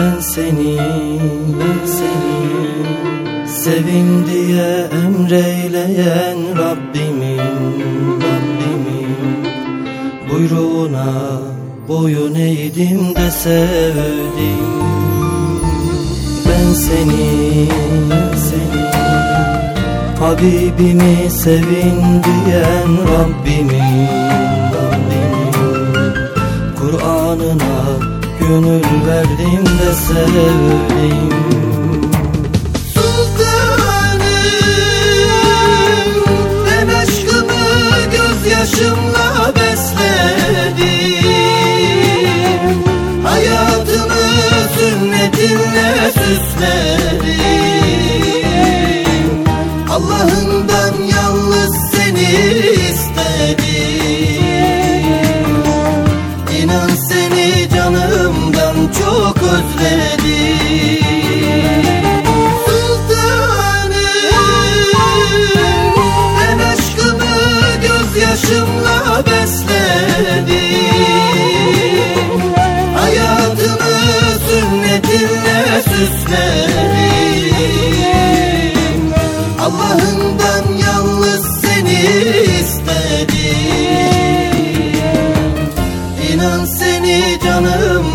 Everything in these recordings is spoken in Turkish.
Ben seni, ben seni Sevin diye emreyleyen Rabbimin, Rabbimin. Buyruğuna boyun eğdim de sevdim. Ben seni, ben seni Habibimi sevin diyen Rabbimin, Rabbimin. Kur'an'ına gönül verdim de sevdim. Gözyaşımla besledim. Hayatımı sünnetinle süsledim çok özledim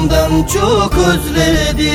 canımdan çok özledim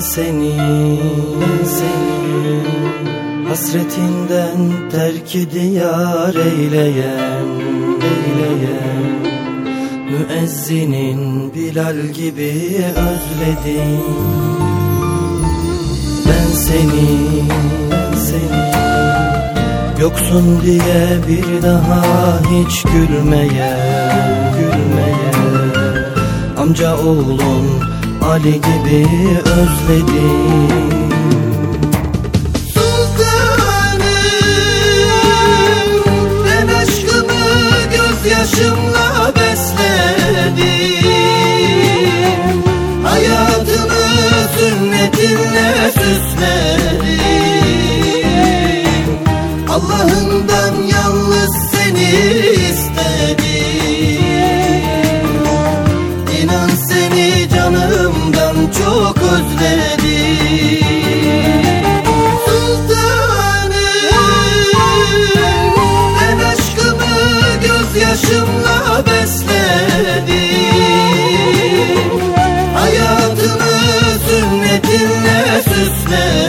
seni, seni Hasretinden terk diyar eyleyen, eyleyen. Müezzinin Bilal gibi özledim. Ben seni, seni Yoksun diye bir daha hiç gülmeye, gülmeye. Amca oğlum Ali gibi özledim. Sultanım Ben aşkımı gözyaşımla besledim. Hayatımı sünnetinle süsledim. Allah'ından yalnız seni sünnetinle süsledim